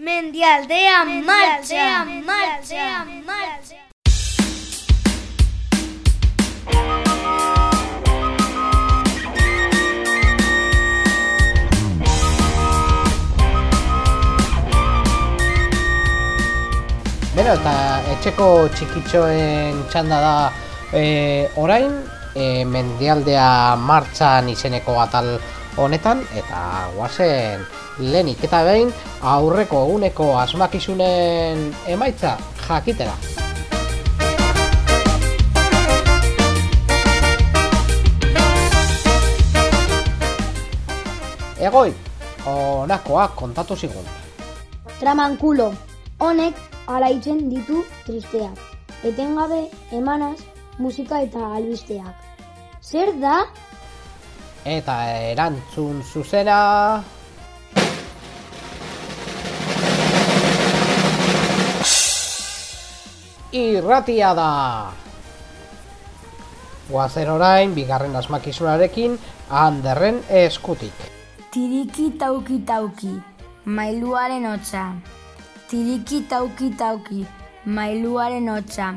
Mendialdea marcha, marcha, marcha. Beno, eta etxeko txikitxoen txanda da e, orain, e, mendialdea martxan izeneko atal honetan, eta guazen lehenik eta behin aurreko eguneko asmakizunen emaitza jakitera. Egoi, honakoak kontatu zigun. Tramankulo, honek alaitzen ditu tristeak. Etengabe emanaz musika eta albisteak. Zer da? Eta erantzun zuzena... Irratia da! Guazen orain, bigarren asmakizunarekin, handerren eskutik. Tiriki tauki tauki, mailuaren hotza. Tiriki tauki tauki, mailuaren hotza.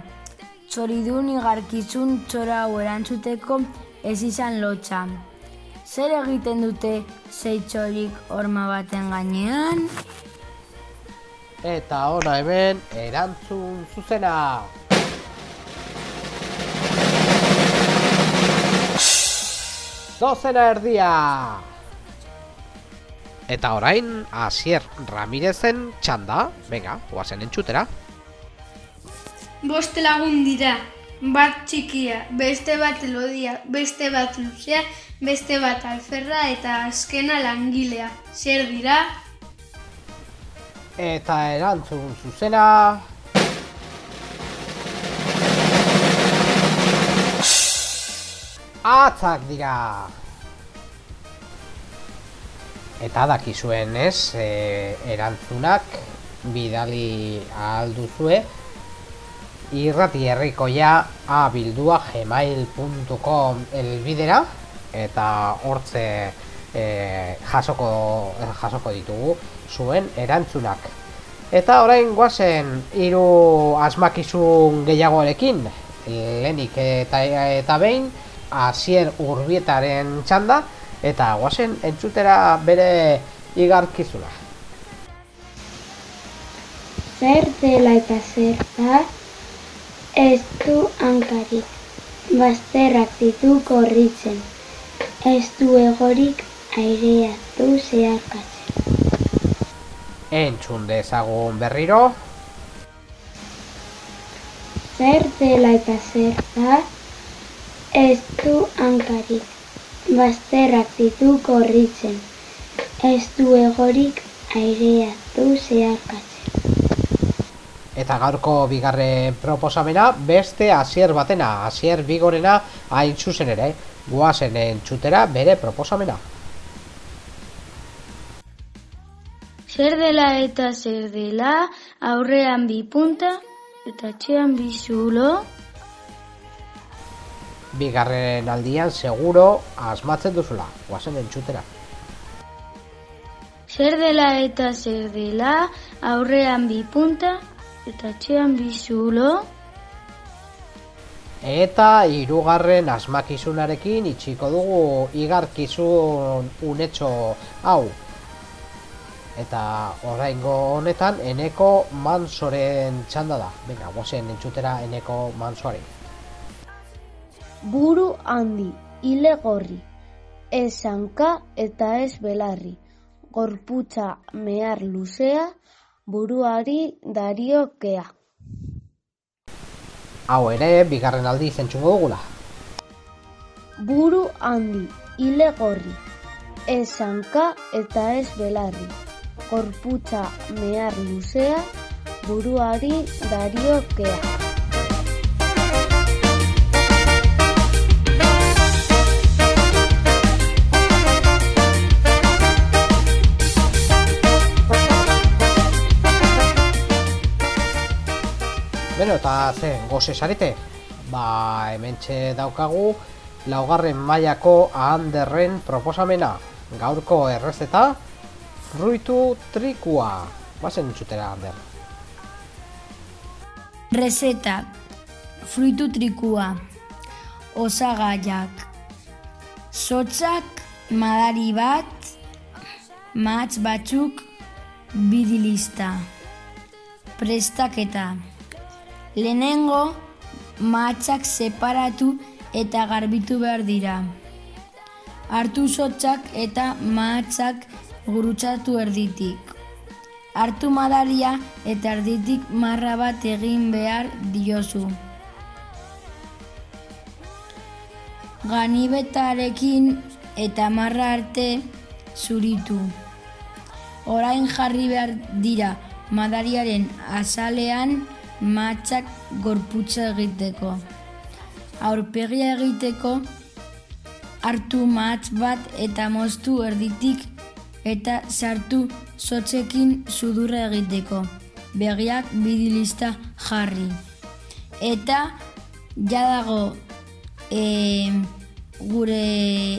Txoridun igarkizun txora hau erantzuteko ez izan lotxa. Zer egiten dute zeitxorik horma baten gainean? Eta ona hemen, erantzun zuzena! Dozena erdia! Eta orain, Asier Ramirezen txanda, venga, guazen entxutera. Bost lagun dira, bat txikia, beste bat elodia, beste bat luzea, beste bat alferra eta azkena langilea. Zer dira? Eta erantzun zuzena... Atzak dira! Eta dakizuen ez, e, erantzunak bidali alduzue irrati herrikoia abildua gmail.com elbidera eta hortze e, jasoko, jasoko ditugu zuen erantzunak. Eta orain guazen hiru asmakizun gehiagoarekin lehenik eta, eta behin hasier urbietaren txanda eta guazen entzutera bere igarkizuna. Zer dela eta zer da, ez du hankarik, bazterrak ditu korritzen, ez du egorik airea du zeharkatzen. Entzun dezagun berriro, Zer dela eta zer da, ez du hankarik, bazterrak ditu korritzen, ez du egorik airea du zeharkatzen. eta gaurko bigarren proposamena beste hasier batena, hasier bigorena hain zuzen ere, guazen entzutera bere proposamena. Zer dela eta zer dela, aurrean bi punta eta txean bi zulo. Bigarren aldian seguro asmatzen duzula, guazen entzutera. Zer dela eta zer dela, aurrean bi punta eta txean bi zulo. Eta hirugarren asmakizunarekin itxiko dugu igarkizun unetxo hau. Eta oraingo honetan eneko mansoren txanda da. Venga, guazen entzutera eneko mansoari. Buru handi, hile gorri. Ez hanka eta ez belarri. Gorputza mehar luzea, buruari dariokea. Hau ere, bigarren aldi zentzungo dugula. Buru handi, hile gorri. Ez hanka eta ez belarri. Gorputza mehar luzea, buruari dariokea. Beno, eta ze, goze zarete? Ba, hementxe daukagu laugarren mailako ahanderren proposamena. Gaurko errezeta, fruitu trikua. Guazen entzutera, Ander. Rezetak, fruitu trikua, osagaiak, sotzak, madari bat, matz batzuk, bidilista, prestaketa. Lehenengo, matzak separatu eta garbitu behar dira. Hartu sotzak eta matzak gurutzatu erditik. Hartu madaria eta erditik marra bat egin behar diozu. Ganibetarekin eta marra arte zuritu. Orain jarri behar dira madariaren azalean matzak gorputza egiteko. Aurpegia egiteko hartu matz bat eta moztu erditik eta sartu sotzekin sudurra egiteko. Begiak bidilista jarri. Eta jadago e, gure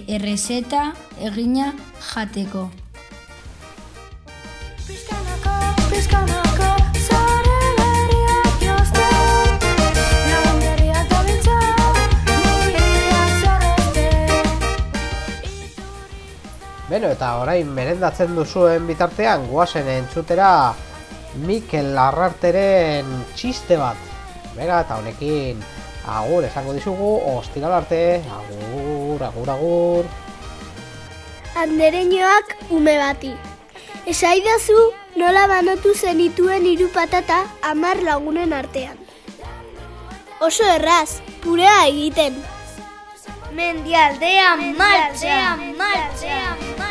errezeta egina jateko. Beno, eta orain merendatzen duzuen bitartean, guazen entzutera Mikel Larrarteren txiste bat. Bera, eta honekin agur esango dizugu, ostiral arte, agur, agur, agur. Andereñoak ume bati. Esaidazu nola banatu zenituen hiru patata hamar lagunen artean. Oso erraz, purea egiten. Mendialdea martxea, martxea,